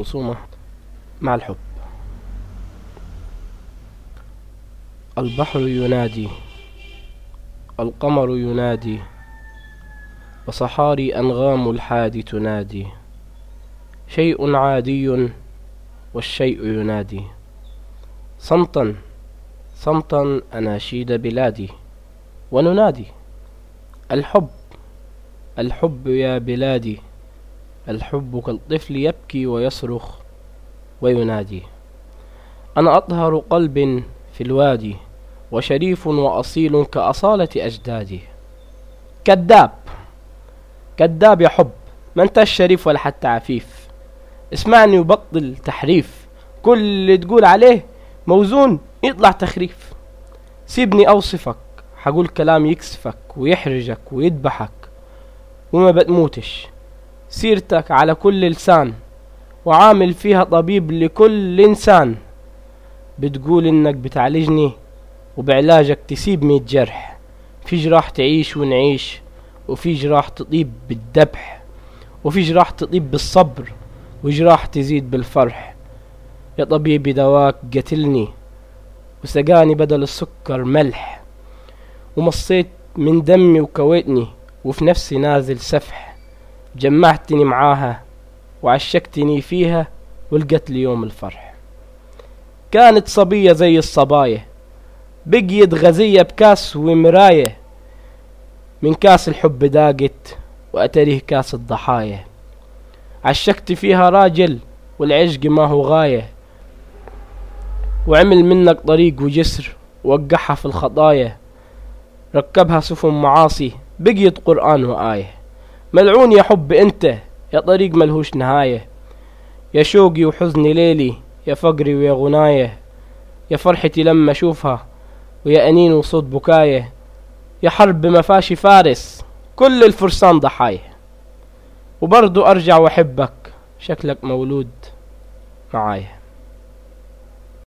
الخصومة مع الحب. البحر ينادي القمر ينادي وصحاري أنغام الحادي تنادي. شيء عادي والشيء ينادي. صمتا صمتا أناشيد بلادي وننادي. الحب الحب يا بلادي. الحب كالطفل يبكي ويصرخ وينادي. أنا أطهر قلب في الوادي وشريف وأصيل كأصالة أجدادي. كذاب كذاب يا حب ما انت الشريف ولا حتى عفيف. اسمعني وبطل تحريف كل اللي تقول عليه موزون يطلع تخريف. سيبني أوصفك حقول كلام يكسفك ويحرجك ويذبحك وما بتموتش. سيرتك على كل لسان وعامل فيها طبيب لكل إنسان. بتقول إنك بتعالجني وبعلاجك تسيب ميت جرح. في جراح تعيش ونعيش وفي جراح تطيب بالذبح وفي جراح تطيب بالصبر وجراح تزيد بالفرح. يا طبيبي دواك قتلني وسقاني بدل السكر ملح ومصيت من دمي وكويتني وفي نفسي نازل سفح. جمعتني معاها وعشقتني فيها ولقت لي يوم الفرح. كانت صبية زي الصبايا بقيت غزية بكاس ومراية. من كاس الحب داقت وأتريه كاس الضحايا. عشقت فيها راجل والعشق ما هو غاية. وعمل منك طريق وجسر وقعها في الخطايا. ركبها سفن معاصي بقيت قرآن وآية. ملعون يا حب أنت يا طريق ملهوش نهاية. يا شوقي وحزني ليلي يا فقري ويا غناية. يا فرحتي لما أشوفها ويا أنين وصوت بكاية. يا حرب ما فاشي فارس كل الفرسان ضحايا. وبرضو أرجع وأحبك شكلك مولود معايا.